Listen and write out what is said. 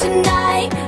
tonight.